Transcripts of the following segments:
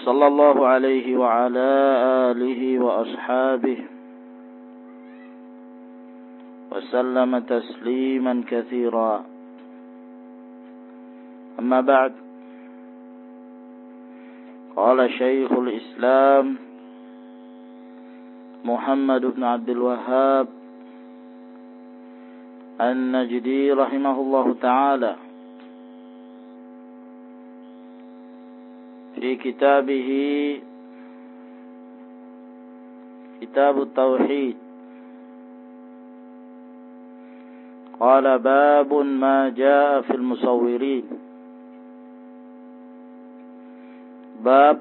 وصلى الله عليه وعلى آله وأصحابه وسلم تسليما كثيرا. أما بعد قال شيخ الإسلام محمد بن عبد الوهاب النجدي رحمه الله تعالى في كتابه كتاب التوحيد قال باب ما جاء في المصورين bab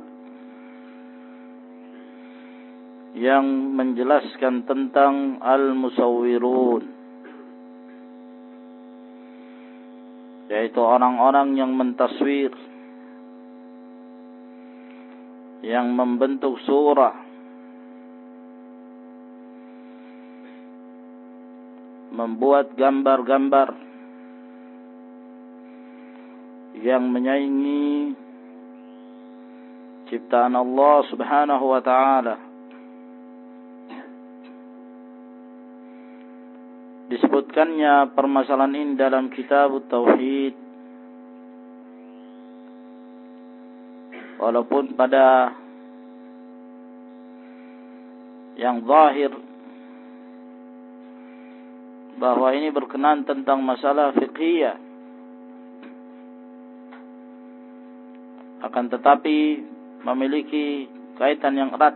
yang menjelaskan tentang al-musawwirun yaitu orang-orang yang mentaswir yang membentuk surah. Membuat gambar-gambar yang menyaingi ciptaan Allah Subhanahu wa taala. Disebutkannya permasalahan ini dalam kitab tauhid walaupun pada yang zahir bahwa ini berkenan tentang masalah fiqhiyah. Akan tetapi memiliki kaitan yang erat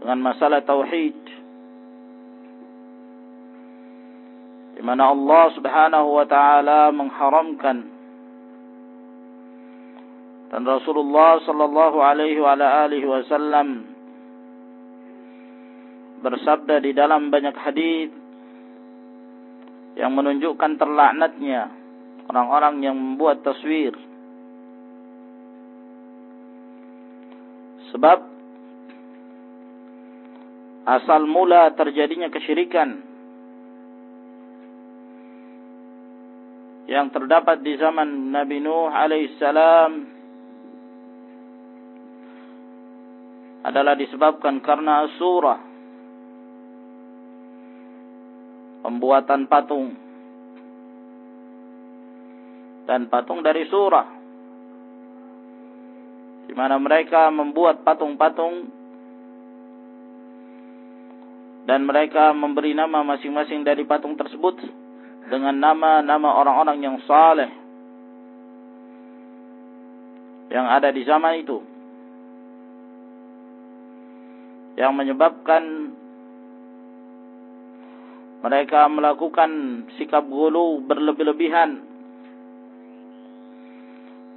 dengan masalah tauhid. Di mana Allah Subhanahu wa taala mengharamkan dan Rasulullah sallallahu alaihi wa alihi wasallam bersabda di dalam banyak hadis yang menunjukkan terlaknatnya orang-orang yang membuat taswir. Sebab asal mula terjadinya kesyirikan yang terdapat di zaman Nabi Nuh alaihissalam adalah disebabkan karena surah. Pembuatan patung. Dan patung dari surah. Di mana mereka membuat patung-patung. Dan mereka memberi nama masing-masing dari patung tersebut dengan nama-nama orang-orang yang saleh. Yang ada di zaman itu yang menyebabkan mereka melakukan sikap gulu berlebih-lebihan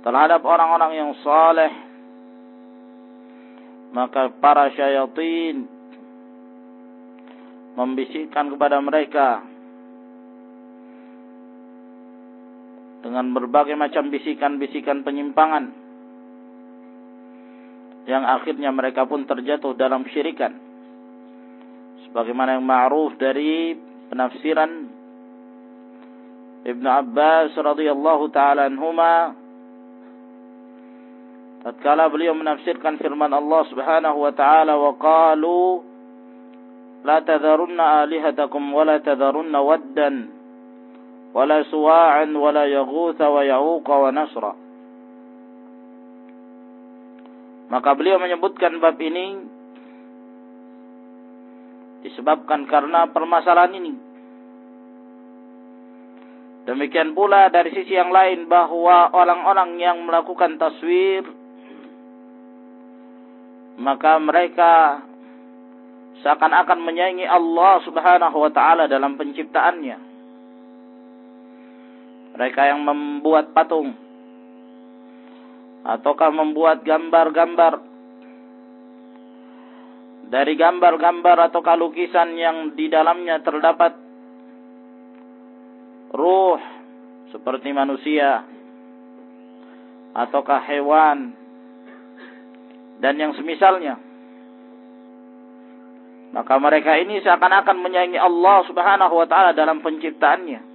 terhadap orang-orang yang saleh. Maka para syaitan membisikkan kepada mereka dengan berbagai macam bisikan-bisikan penyimpangan yang akhirnya mereka pun terjatuh dalam syirikan. Sebagaimana yang ma'ruf dari penafsiran Ibn Abbas radhiyallahu taala anhuma tatkala beliau menafsirkan firman Allah Subhanahu wa taala wa qalu la tadharunna alihatakum wa la tadharunna waddan wa la suwa'an wa la yaghutha wa ya'uqa wa nasra maka beliau menyebutkan bab ini disebabkan karena permasalahan ini demikian pula dari sisi yang lain bahwa orang-orang yang melakukan taswir maka mereka seakan-akan menyaingi Allah Subhanahu wa taala dalam penciptaannya. Mereka yang membuat patung ataukah membuat gambar-gambar? Dari gambar-gambar atau lukisan yang di dalamnya terdapat ruh seperti manusia ataukah hewan dan yang semisalnya? Maka mereka ini seakan-akan menyayangi Allah Subhanahu wa taala dalam penciptaannya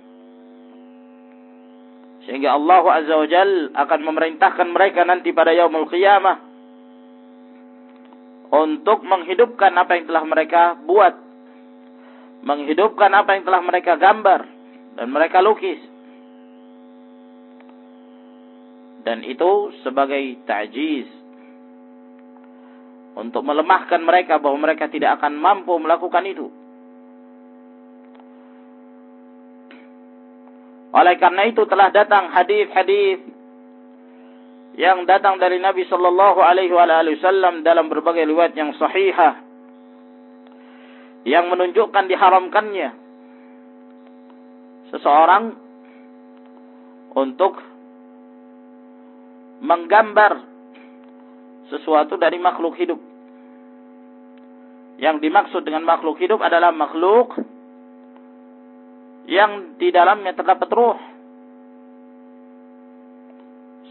sehingga Allah Azza wa Jal akan memerintahkan mereka nanti pada yaumul qiyamah untuk menghidupkan apa yang telah mereka buat. Menghidupkan apa yang telah mereka gambar dan mereka lukis. Dan itu sebagai ta'jiz untuk melemahkan mereka bahwa mereka tidak akan mampu melakukan itu. Oleh karena itu telah datang hadis-hadis yang datang dari Nabi sallallahu alaihi wasallam dalam berbagai riwayat yang sahihah yang menunjukkan diharamkannya seseorang untuk menggambar sesuatu dari makhluk hidup. Yang dimaksud dengan makhluk hidup adalah makhluk yang di dalamnya terdapat ruh.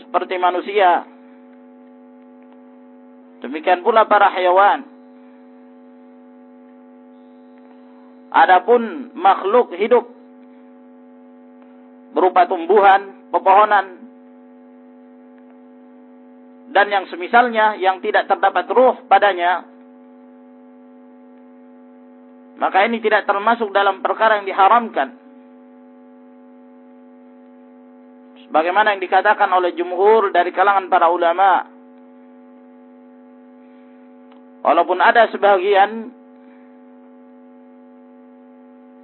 Seperti manusia. Demikian pula para hewan. Adapun makhluk hidup berupa tumbuhan pepohonan dan yang semisalnya yang tidak terdapat ruh padanya maka ini tidak termasuk dalam perkara yang diharamkan Bagaimana yang dikatakan oleh jumhur dari kalangan para ulama. Walaupun ada sebagian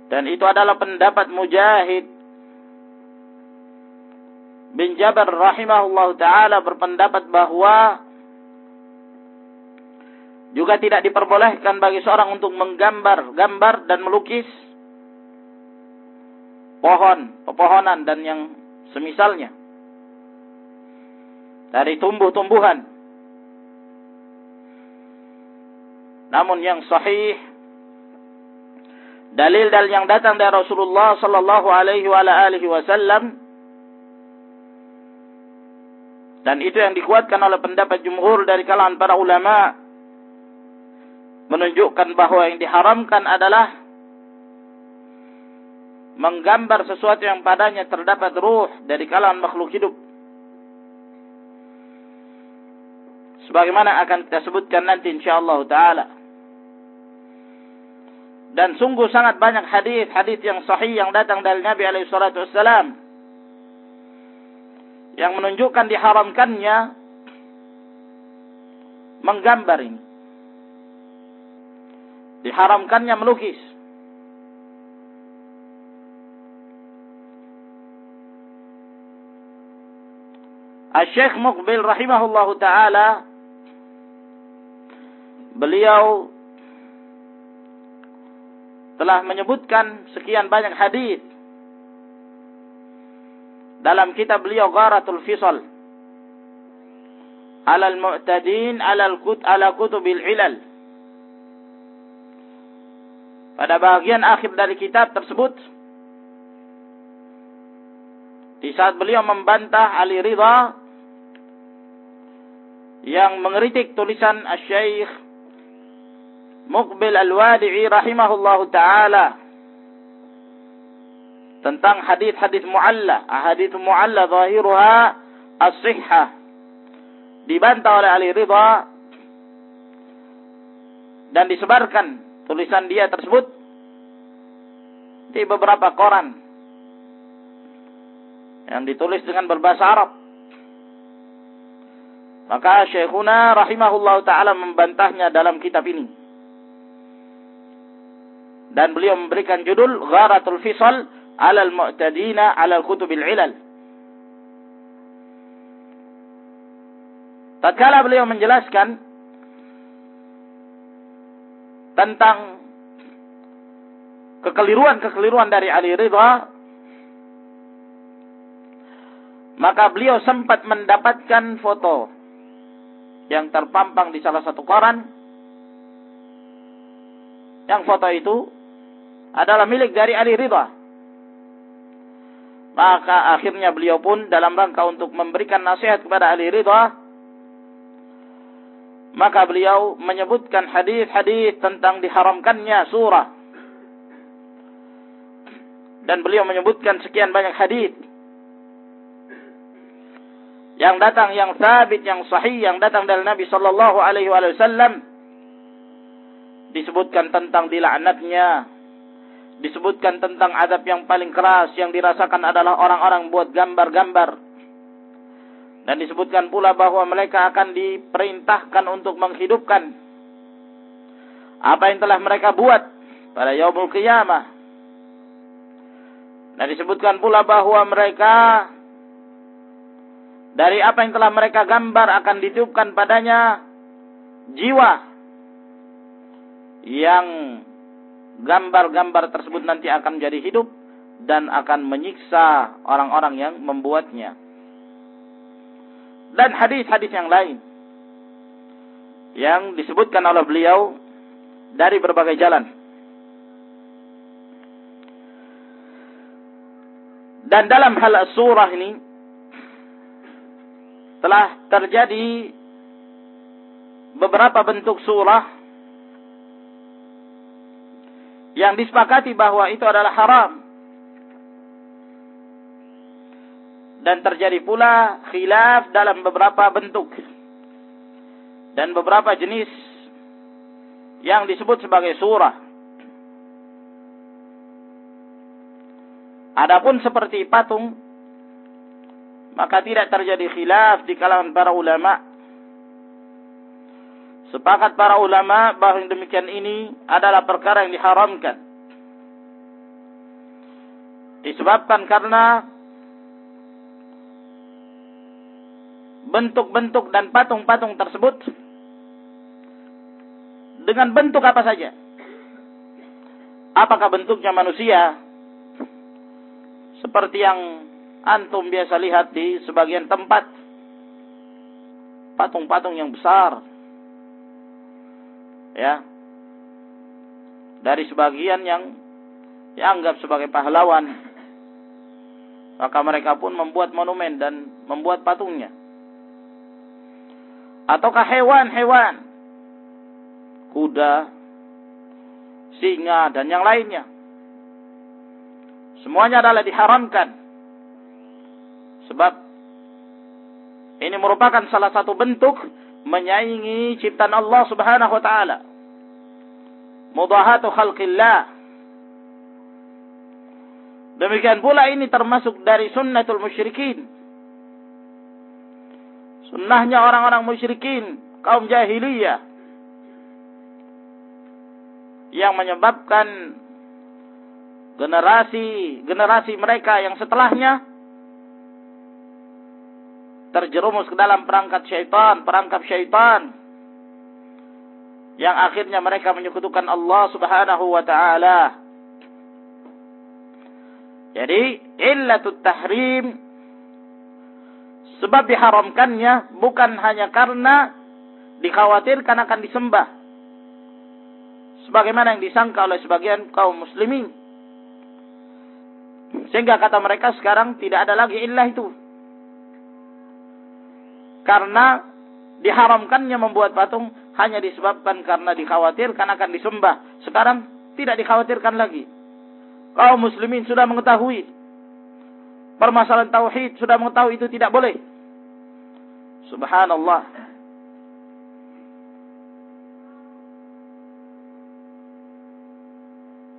dan itu adalah pendapat Mujahid bin Jabar rahimahullah taala berpendapat bahwa juga tidak diperbolehkan bagi seorang untuk menggambar gambar dan melukis pohon, pepohonan dan yang semisalnya dari tumbuh-tumbuhan. Namun yang sahih dalil-dalil yang datang dari Rasulullah sallallahu alaihi wasallam dan itu yang dikuatkan oleh pendapat jumhur dari kalangan para ulama menunjukkan bahwa yang diharamkan adalah menggambar sesuatu yang padanya terdapat ruh dari kalangan makhluk hidup. Sebagaimana akan kita sebutkan nanti insyaallah taala. Dan sungguh sangat banyak hadis-hadis yang sahih yang datang dari Nabi alaihi salatu wassalam yang menunjukkan diharamkannya menggambar ini. Diharamkannya melukis. Syekh Muqbil rahimahullahu taala beliau telah menyebutkan sekian banyak hadis dalam kitab beliau Gharatul Fisal. Alal mu'tadin alal kut ala kutubil ilal. Pada bagian akhir dari kitab tersebut di saat beliau membantah Ali Ridha yang mengeritik tulisan Asy-Syaikh Muqbil Al-Wadi'i rahimahullahu taala tentang hadis-hadis mualla, hadis mualla zahiruha as-sihhah. Dibantah oleh Ali Ridha dan disebarkan tulisan dia tersebut di beberapa koran yang ditulis dengan berbahasa Arab. Maka Syekhuna rahimahullah taala membantahnya dalam kitab ini. Dan beliau memberikan judul Gharatul Fisal alal mu'tadina alal kutubil ilal. Tatkala beliau menjelaskan tentang kekeliruan-kekeliruan dari Ali Ridha Maka beliau sempat mendapatkan foto yang terpampang di salah satu koran. Yang foto itu adalah milik dari Ali Ridha. Maka akhirnya beliau pun dalam rangka untuk memberikan nasihat kepada Ali Ridha. Maka beliau menyebutkan hadis-hadis tentang diharamkannya surah. Dan beliau menyebutkan sekian banyak hadis yang datang yang sabit yang sahih yang datang dari Nabi sallallahu alaihi wasallam disebutkan tentang dilaknatnya disebutkan tentang adab yang paling keras yang dirasakan adalah orang-orang buat gambar-gambar. Dan disebutkan pula bahwa mereka akan diperintahkan untuk menghidupkan apa yang telah mereka buat pada yaumul qiyamah. Dan disebutkan pula bahwa mereka dari apa yang telah mereka gambar akan ditiupkan padanya jiwa yang gambar-gambar tersebut nanti akan menjadi hidup dan akan menyiksa orang-orang yang membuatnya. Dan hadis-hadis yang lain yang disebutkan oleh beliau dari berbagai jalan. Dan dalam hal surah ini telah terjadi beberapa bentuk surah yang disepakati bahwa itu adalah haram. Dan terjadi pula khilaf dalam beberapa bentuk dan beberapa jenis yang disebut sebagai surah. Adapun seperti patung maka tidak terjadi khilaf di kalangan para ulama. Sepakat para ulama bahwa demikian ini adalah perkara yang diharamkan. Disebabkan karena bentuk-bentuk dan patung-patung tersebut dengan bentuk apa saja. Apakah bentuknya manusia seperti yang antum biasa lihat di sebagian tempat. Patung-patung yang besar. Ya. Dari sebagian yang dianggap sebagai pahlawan. Maka mereka pun membuat monumen dan membuat patungnya. Ataukah hewan-hewan? Kuda singa dan yang lainnya. Semuanya adalah diharamkan Sebab ini merupakan salah satu bentuk menyaingi ciptaan Allah Subhanahu wa taala. Mudahatu khalqillah. Demikian pula ini termasuk dari sunnatul musyrikin. Sunnahnya orang-orang musyrikin, kaum jahiliyah. Yang menyebabkan generasi-generasi mereka yang setelahnya terjerumus ke dalam perangkat syaitan, perangkap syaitan. Yang akhirnya mereka menyekutukan Allah subhanahu wa ta'ala. Jadi, illatut tahrim, sebab diharamkannya bukan hanya karena dikhawatirkan akan disembah. Sebagaimana yang disangka oleh sebagian kaum muslimin. Sehingga kata mereka sekarang tidak ada lagi illah itu karena diharamkannya membuat patung hanya disebabkan karena dikhawatirkan akan disembah. Sekarang tidak dikhawatirkan lagi. Kaum muslimin sudah mengetahui permasalahan tauhid, sudah mengetahui itu tidak boleh. Subhanallah.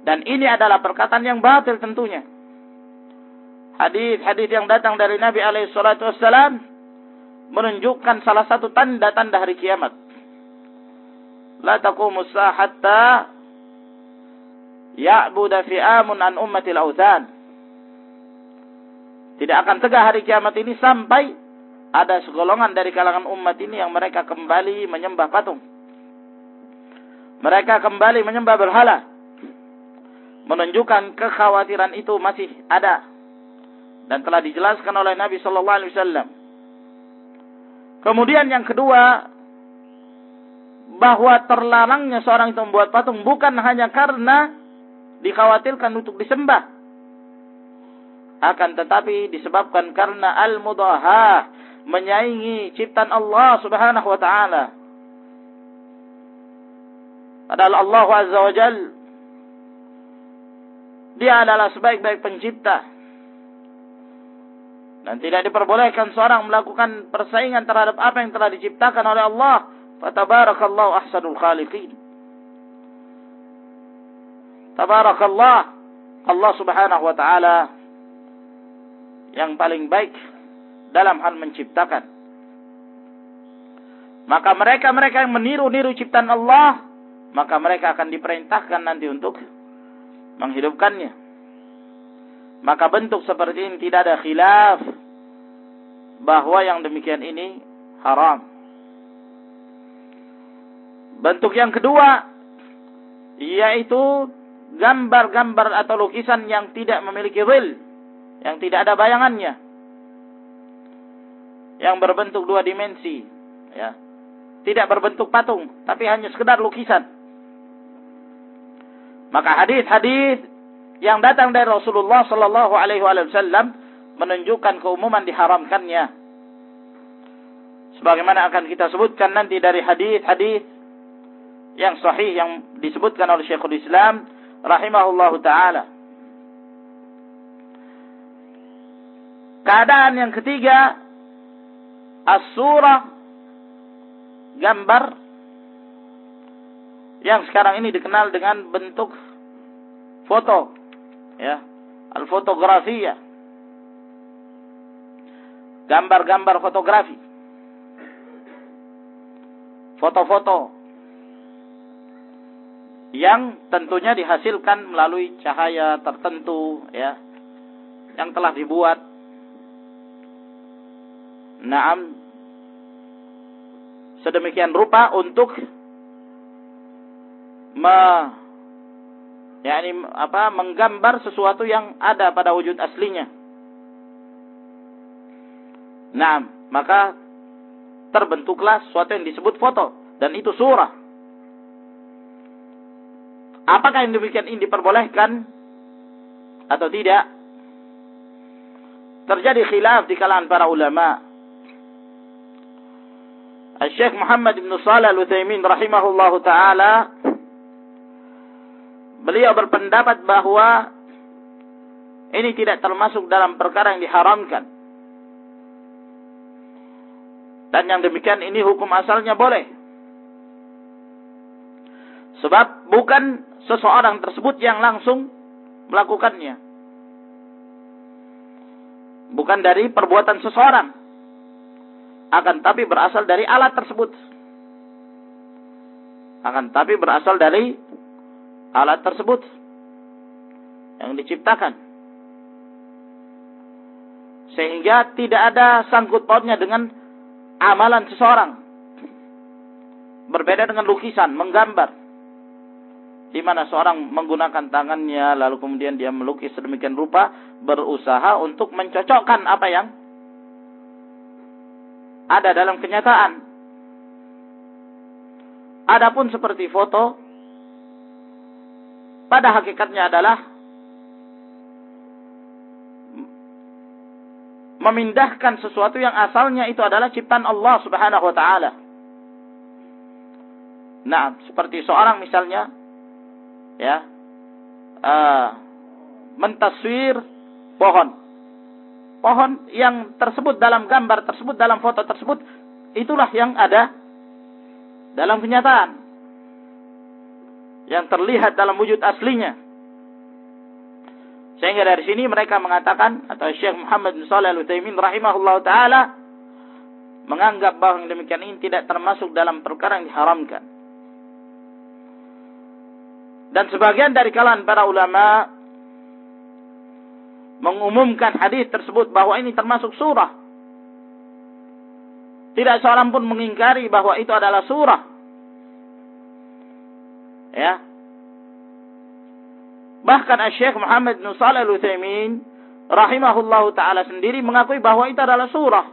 Dan ini adalah perkataan yang batil tentunya. Hadis-hadis yang datang dari Nabi alaihi salatu wassalam menunjukkan salah satu tanda-tanda hari kiamat. La taqumu hatta ya'budu fi'amun an ummatil. Tidak akan tegak hari kiamat ini sampai ada segolongan dari kalangan umat ini yang mereka kembali menyembah patung. Mereka kembali menyembah berhala. Menunjukkan kekhawatiran itu masih ada dan telah dijelaskan oleh Nabi sallallahu alaihi wasallam. Kemudian yang kedua, bahwa terlarangnya seorang itu membuat patung bukan hanya karena dikhawatirkan untuk disembah. Akan tetapi disebabkan karena al-mudahah, menyaingi ciptaan Allah Subhanahu wa taala. Padahal Allah Azza wa Jal Dia adalah sebaik-baik pencipta. Dan tidak diperbolehkan seorang melakukan persaingan terhadap apa yang telah diciptakan oleh Allah. Fatabarakallahu ahsanul khaliqin. Tabarakallah. Allah subhanahu wa ta'ala yang paling baik dalam hal menciptakan. Maka mereka-mereka yang meniru-niru ciptaan Allah, maka mereka akan diperintahkan nanti untuk menghidupkannya. Maka bentuk seperti ini tidak ada khilaf bahwa yang demikian ini haram. Bentuk yang kedua yaitu gambar-gambar atau lukisan yang tidak memiliki wil, yang tidak ada bayangannya. Yang berbentuk dua dimensi, ya. Tidak berbentuk patung, tapi hanya sekedar lukisan. Maka hadis-hadis yang datang dari Rasulullah Sallallahu Alaihi Wasallam menunjukkan keumuman diharamkannya. Sebagaimana akan kita sebutkan nanti dari hadis-hadis yang sahih yang disebutkan oleh Syekhul Islam rahimahullahu taala. Keadaan yang ketiga as-surah gambar yang sekarang ini dikenal dengan bentuk foto ya. Al-fotografi ya gambar-gambar fotografi. Foto-foto. Yang tentunya dihasilkan melalui cahaya tertentu ya. Yang telah dibuat. Naam. Sedemikian rupa untuk me yakni apa menggambar sesuatu yang ada pada wujud aslinya. Nah, maka terbentuklah sesuatu yang disebut foto dan itu surah. Apakah yang demikian ini diperbolehkan atau tidak? Terjadi khilaf di kalangan para ulama. Syekh Muhammad bin Shalih Al-Utsaimin rahimahullahu taala beliau berpendapat bahwa ini tidak termasuk dalam perkara yang diharamkan. Dan yang demikian ini hukum asalnya boleh. Sebab bukan seseorang tersebut yang langsung melakukannya. Bukan dari perbuatan seseorang. Akan tapi berasal dari alat tersebut. Akan tapi berasal dari alat tersebut yang diciptakan. Sehingga tidak ada sangkut pautnya dengan amalan seseorang. Berbeda dengan lukisan, menggambar. Di mana seorang menggunakan tangannya lalu kemudian dia melukis sedemikian rupa berusaha untuk mencocokkan apa yang ada dalam kenyataan. Adapun seperti foto pada hakikatnya adalah memindahkan sesuatu yang asalnya itu adalah ciptaan Allah Subhanahu wa taala. Nah, seperti seorang misalnya ya uh, mentaswir pohon. Pohon yang tersebut dalam gambar tersebut dalam foto tersebut itulah yang ada dalam kenyataan yang terlihat dalam wujud aslinya. Sehingga dari sini mereka mengatakan atau Syekh Muhammad bin Shalih Al-Utsaimin rahimahullah taala menganggap bahwa yang demikian ini tidak termasuk dalam perkara yang diharamkan. Dan sebagian dari kalangan para ulama mengumumkan hadis tersebut bahwa ini termasuk surah. Tidak seorang pun mengingkari bahwa itu adalah surah. Ya. Bahkan Syekh Muhammad bin Shalih Al-Utsaimin rahimahullahu taala sendiri mengakui bahwa itu adalah surah.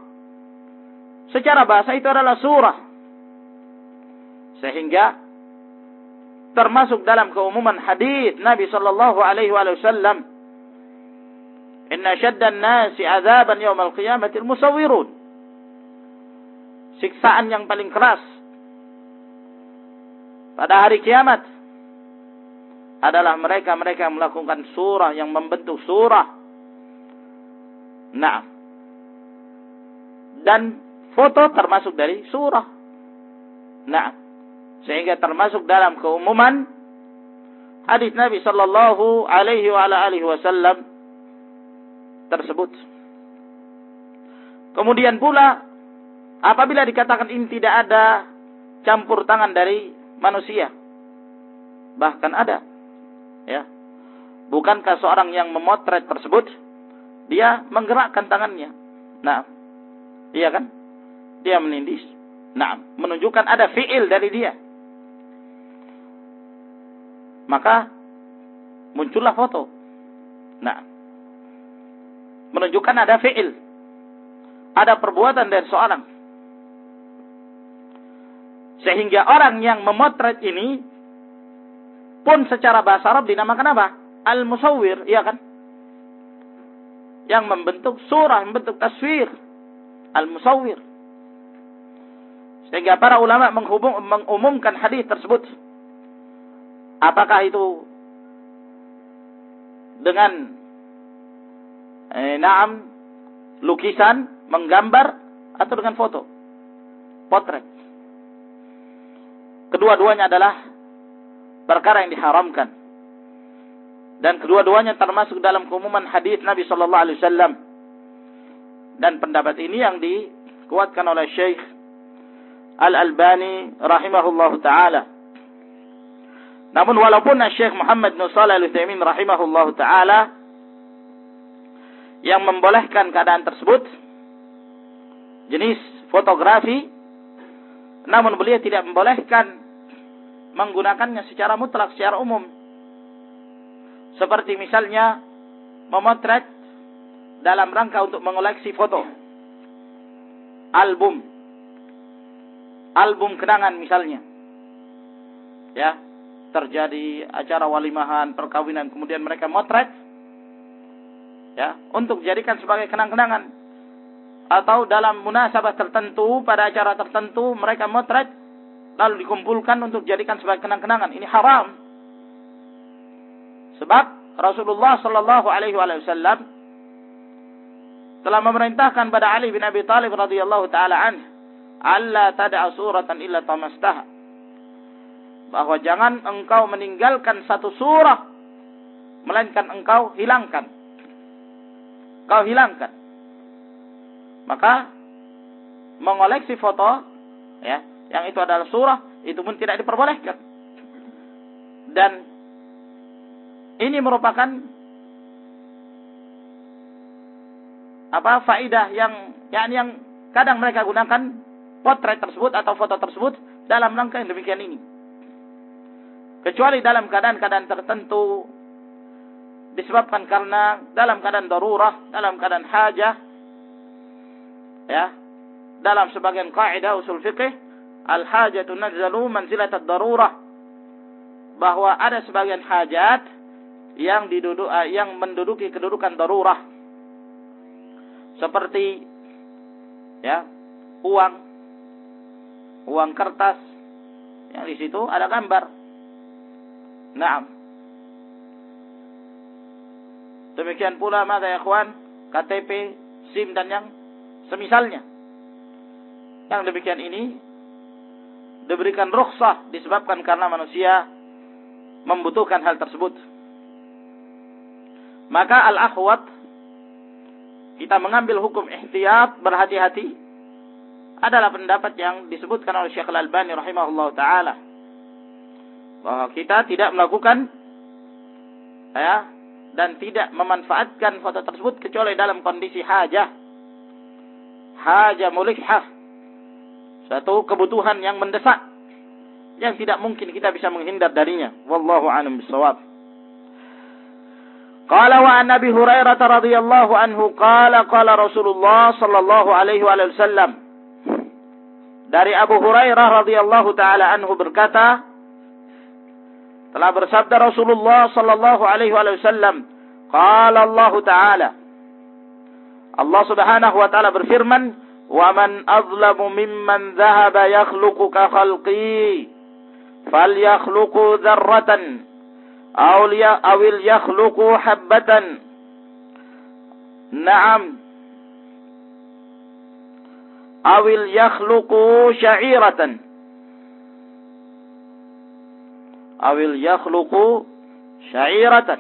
Secara bahasa itu adalah surah. Sehingga termasuk dalam keumuman hadis Nabi sallallahu alaihi wasallam Inna syaddan nasi azaban yawmal qiyamatil musawwirun. Siksaan yang paling keras pada hari kiamat adalah mereka-mereka yang melakukan surah yang membentuk surah. Nah. Dan foto termasuk dari surah. Nah. Sehingga termasuk dalam keumuman hadis Nabi sallallahu alaihi wasallam tersebut. Kemudian pula apabila dikatakan ini tidak ada campur tangan dari manusia. Bahkan ada. Ya. Bukankah seorang yang memotret tersebut dia menggerakkan tangannya? Nah, iya kan? Dia menindis. Nah, menunjukkan ada fiil dari dia. Maka muncullah foto. Nah, menunjukkan ada fiil. Ada perbuatan dari seorang. Sehingga orang yang memotret ini pun secara bahasa Arab dinamakan apa? Al-Musawwir, iya kan? Yang membentuk surah, membentuk taswir. Al-Musawwir. Sehingga para ulama menghubung, mengumumkan hadis tersebut. Apakah itu dengan eh, naam lukisan, menggambar atau dengan foto, potret. Kedua-duanya adalah perkara yang diharamkan. Dan kedua-duanya termasuk dalam keumuman hadis Nabi Shallallahu Alaihi Wasallam. Dan pendapat ini yang dikuatkan oleh Syekh Al Albani rahimahullah taala. Namun walaupun Syekh Muhammad bin Al Utsaimin rahimahullah taala yang membolehkan keadaan tersebut jenis fotografi namun beliau tidak membolehkan menggunakannya secara mutlak secara umum. Seperti misalnya memotret dalam rangka untuk mengoleksi foto. Album. Album kenangan misalnya. Ya terjadi acara walimahan perkawinan kemudian mereka motret. Ya untuk dijadikan sebagai kenang-kenangan. Atau dalam munasabah tertentu pada acara tertentu mereka motret lalu dikumpulkan untuk dijadikan sebagai kenang-kenangan. Ini haram. Sebab Rasulullah Shallallahu Alaihi Wasallam telah memerintahkan pada Ali bin Abi Thalib radhiyallahu taala an Allah tada'a suratan illa tamastaha. Bahwa jangan engkau meninggalkan satu surah melainkan engkau hilangkan. Kau hilangkan. Maka mengoleksi foto ya, yang itu adalah surah itu pun tidak diperbolehkan. Dan ini merupakan apa faidah yang yang yang kadang mereka gunakan potret tersebut atau foto tersebut dalam rangka yang demikian ini. Kecuali dalam keadaan-keadaan tertentu disebabkan karena dalam keadaan darurah, dalam keadaan hajah, ya, dalam sebagian kaidah usul fikih, al-hajatu nazzalu manzilat ad-darurah, bahwa ada sebagian hajat yang diduduk eh, yang menduduki kedudukan darurah. Seperti ya, uang uang kertas yang di situ ada gambar. Naam. Demikian pula maka ya kawan, KTP, SIM dan yang semisalnya. Yang demikian ini diberikan rukhsah disebabkan karena manusia membutuhkan hal tersebut. Maka al-ahwat kita mengambil hukum ihtiyat berhati-hati adalah pendapat yang disebutkan oleh Syekh Al-Albani rahimahullah taala bahwa kita tidak melakukan ya dan tidak memanfaatkan foto tersebut kecuali dalam kondisi hajah. Hajah mulikhah. Satu kebutuhan yang mendesak yang tidak mungkin kita bisa menghindar darinya. Wallahu a'lam bishawab. Qala wa an Abi Hurairah radhiyallahu anhu qala qala Rasulullah sallallahu alaihi wasallam dari Abu Hurairah radhiyallahu taala anhu berkata telah bersabda Rasulullah sallallahu alaihi wasallam qala Allah taala Allah Subhanahu wa taala berfirman wa man azlamu mimman dhahaba yakhluqu ka khalqi falyakhluqu dzarratan awil yakhluqu habbatan. Naam. Awil yakhluqu sya'iratan. Awil yakhluqu sya'iratan.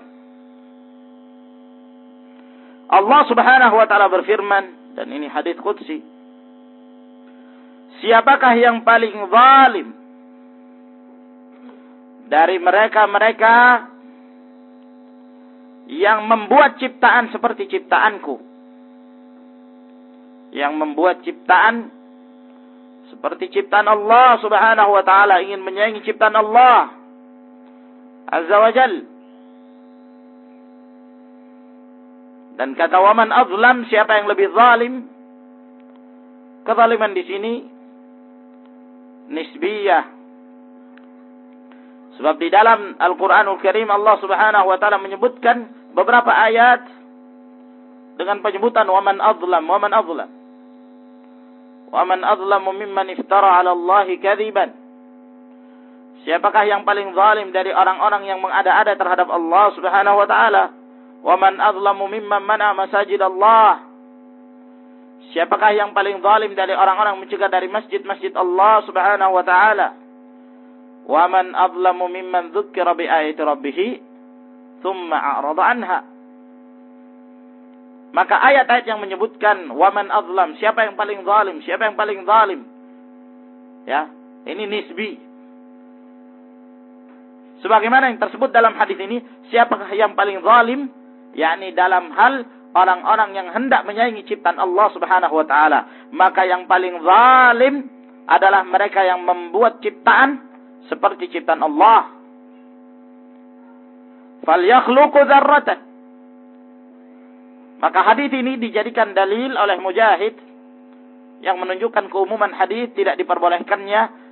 Allah Subhanahu wa taala berfirman dan ini hadis qudsi. Siapakah yang paling zalim dari mereka-mereka yang membuat ciptaan seperti ciptaanku. Yang membuat ciptaan seperti ciptaan Allah Subhanahu wa taala ingin menyayangi ciptaan Allah Azza wa Jal. Dan kata waman azlam siapa yang lebih zalim? Kezaliman di sini nisbiyah Sebab di dalam Al-Quranul Karim Allah subhanahu wa ta'ala menyebutkan beberapa ayat dengan penyebutan waman azlam, waman azlam. Waman azlamu mimman iftara ala Allahi kadhiban. Siapakah yang paling zalim dari orang-orang yang mengada-ada terhadap Allah subhanahu wa ta'ala? Waman azlamu mimman mana masajid Allah. Siapakah yang paling zalim dari orang-orang mencegah dari masjid-masjid Allah Subhanahu wa taala? Wa man adlamu mimman dzukira bi ayati rabbih thumma a'rada anha. Maka ayat-ayat yang menyebutkan waman azlam, siapa yang paling zalim, siapa yang paling zalim. Ya, ini nisbi. Sebagaimana yang tersebut dalam hadis ini, siapakah yang paling zalim? yakni dalam hal orang-orang yang hendak menyayangi ciptaan Allah Subhanahu wa taala. Maka yang paling zalim adalah mereka yang membuat ciptaan seperti ciptaan Allah. Falyakhluqu dzarratan. Maka hadis ini dijadikan dalil oleh Mujahid yang menunjukkan keumuman hadis tidak diperbolehkannya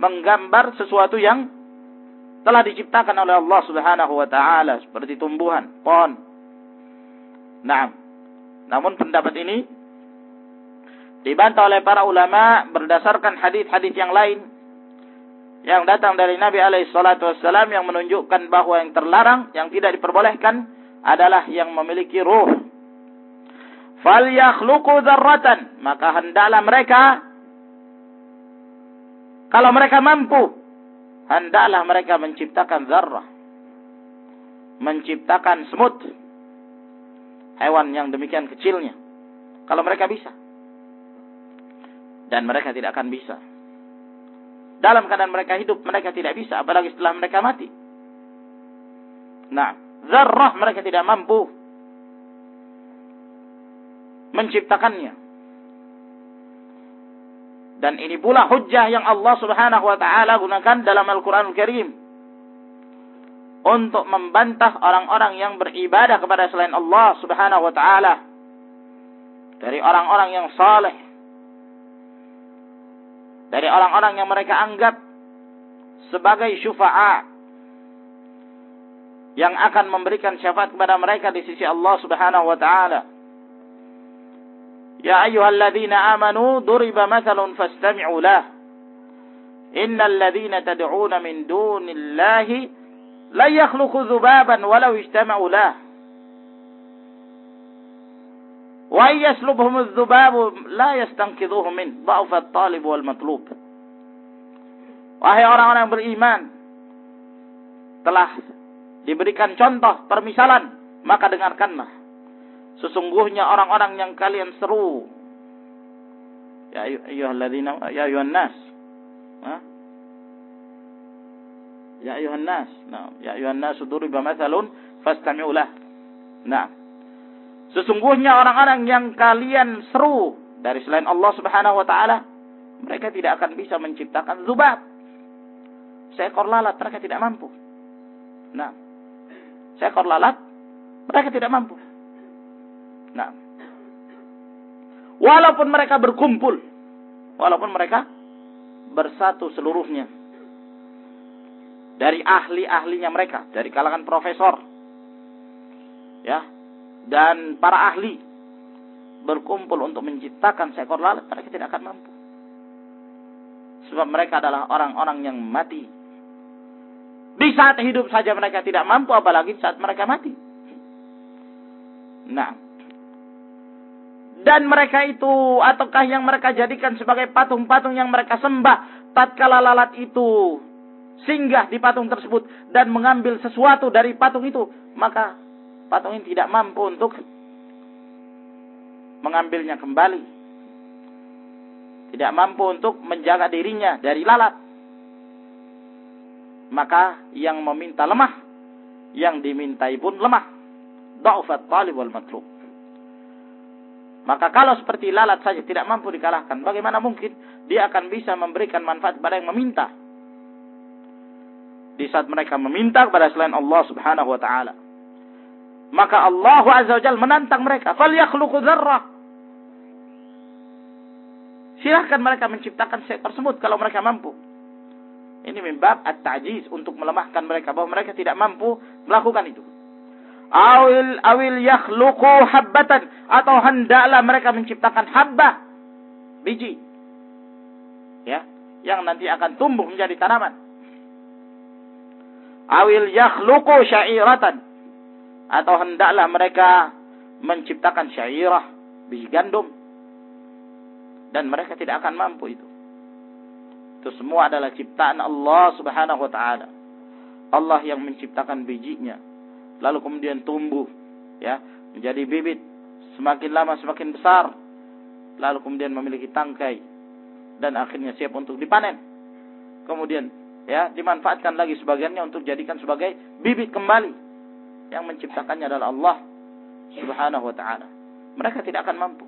menggambar sesuatu yang telah diciptakan oleh Allah Subhanahu wa taala seperti tumbuhan, pohon. Nah, namun pendapat ini dibantah oleh para ulama berdasarkan hadis-hadis yang lain yang datang dari Nabi alaihi salatu wassalam yang menunjukkan bahwa yang terlarang, yang tidak diperbolehkan adalah yang memiliki ruh. Fal yakhluqu dzarratan, maka hendaklah mereka kalau mereka mampu, hendaklah mereka menciptakan zarrah. Menciptakan semut. Hewan yang demikian kecilnya. Kalau mereka bisa. Dan mereka tidak akan bisa dalam keadaan mereka hidup, mereka tidak bisa, apalagi setelah mereka mati. Nah, zarrah mereka tidak mampu menciptakannya. Dan ini pula hujjah yang Allah Subhanahu wa taala gunakan dalam Al-Qur'anul Karim untuk membantah orang-orang yang beribadah kepada selain Allah Subhanahu wa taala dari orang-orang yang saleh dari orang-orang yang mereka anggap sebagai syufa'a yang akan memberikan syafaat kepada mereka di sisi Allah Subhanahu wa taala. Ya ayyuhalladzina amanu duriba mathalun fastami'u lah. Innal ladzina tad'una min dunillahi la yakhluqu dzubaban walau ijtama'u lah. Wa yaslubhum adz-dzubabu la yastanqidhuhu min dha'fa at-talib wal matlub. Wahai orang-orang yang beriman, telah diberikan contoh permisalan, maka dengarkanlah. Sesungguhnya orang-orang yang kalian seru. Ya ya ayyuhan nas. Ya ayyuhan nas. Nah, ya ayyuhan nas duriba mathalun fastami'u lah. Nah. Sesungguhnya orang-orang yang kalian seru dari selain Allah Subhanahu wa taala, mereka tidak akan bisa menciptakan zubab. Seekor lalat mereka tidak mampu. Nah, seekor lalat Mereka tidak mampu. Nah. Walaupun mereka berkumpul. Walaupun mereka bersatu seluruhnya. Dari ahli-ahlinya mereka. Dari kalangan profesor. Ya. Dan para ahli. Berkumpul untuk menciptakan seekor lalat. Mereka tidak akan mampu. Sebab mereka adalah orang-orang yang mati. Di saat hidup saja mereka tidak mampu, apalagi saat mereka mati. Nah. Dan mereka itu, ataukah yang mereka jadikan sebagai patung-patung yang mereka sembah, tatkala lalat itu singgah di patung tersebut dan mengambil sesuatu dari patung itu, maka patung ini tidak mampu untuk mengambilnya kembali. Tidak mampu untuk menjaga dirinya dari lalat. Maka yang meminta lemah, yang dimintai pun lemah. Da'ufat talib wal. Maka kalau seperti lalat saja tidak mampu dikalahkan, bagaimana mungkin dia akan bisa memberikan manfaat kepada yang meminta? Di saat mereka meminta kepada selain Allah Subhanahu wa taala. Maka Allah Azza wa menantang mereka, "Falyakhluqu dzarrah." Silahkan mereka menciptakan seekor semut kalau mereka mampu. Ini mimbab at-ta'jiz untuk melemahkan mereka bahwa mereka tidak mampu melakukan itu awil awil yakhluqu habbatan atau hendaklah mereka menciptakan habbah biji ya yang nanti akan tumbuh menjadi tanaman awil yakhluqu syairatan. Atau hendaklah mereka menciptakan syairah biji gandum. Dan mereka tidak akan mampu itu. Itu semua adalah ciptaan Allah Subhanahu wa taala. Allah yang menciptakan bijinya. Lalu kemudian tumbuh ya menjadi bibit. Semakin lama semakin besar. Lalu kemudian memiliki tangkai. Dan akhirnya siap untuk dipanen. Kemudian ya dimanfaatkan lagi sebagiannya untuk jadikan sebagai bibit kembali yang menciptakannya adalah Allah Subhanahu wa taala. Mereka tidak akan mampu.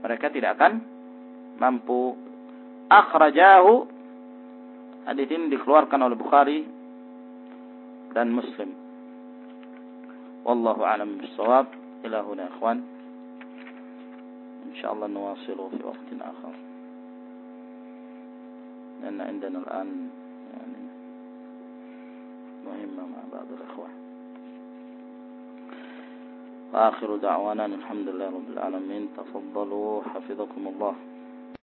Mereka tidak akan mampu. Akhrajahu hadis ini dikeluarkan oleh Bukhari dan Muslim. Wallahu a'lam bishawab. Ila huna ikhwan. Insyaallah nuwasilu fi waqtin akhar. لأن عندنا الآن يعني مهمة مع بعض الأخوة. وآخر دعوانا الحمد لله رب العالمين. تفضلوا حفظكم الله.